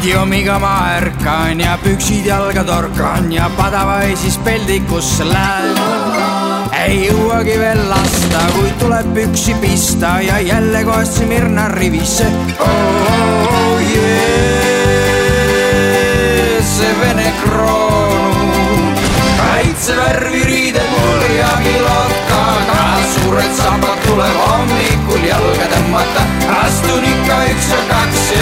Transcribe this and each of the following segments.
padjomiga ma ärkan ja püksid jalga torkan ja padavaisis peldikusse lähen. ei jõuagi veel lasta, kui tuleb püksi pista ja jälle kohe Smirna rivisse oh,. Oh, yeah. see vene kroonu, kaitsevärvi riided mul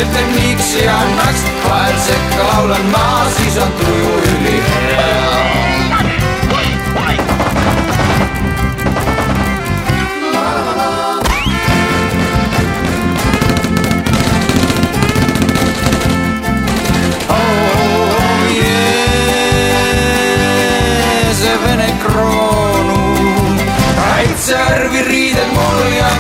ütlen miks ja annaks, vahel sekka laulan ma, siis on tuju ülihea. vene kroonu. kaitsevärvi riided mul ja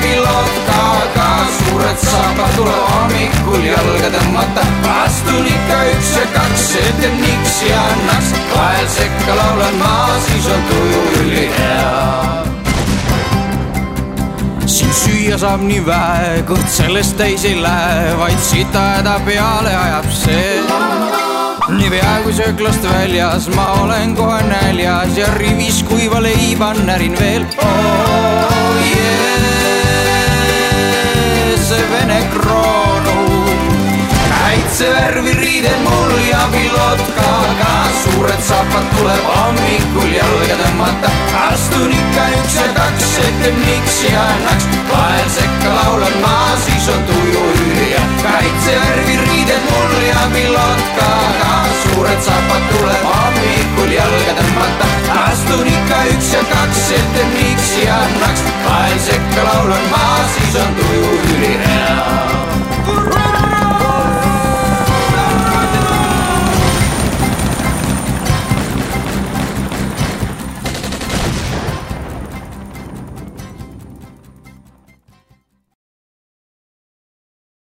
jalga tõmmata. astun ikka üks ja kaks, ütlen miks ja annaks, vahel sekka laulan ma, siis on tuju ülihea siin süüa saab nii vähe, kõht sellest täis ei lähe, vaid sita häda peale ajab see nii peaaegu sööklast väljas, ma olen kohe näljas ja rivis kuiva leiba närin veel oh,. Yeah, ka, suured sapad tuleb hommikul jalga tõmmata. astun ikka üks ja kaks, ütlen miks ja annaks, vahel sekka laulan ma, siis on tuju ülija. kaitsevärvi riided mul ja pilotka ka, suured sapad tuleb hommikul jalga tõmmata. astun ikka üks ja kaks, ütlen miks ja annaks, vahel sekka laulan ma, siis on tuju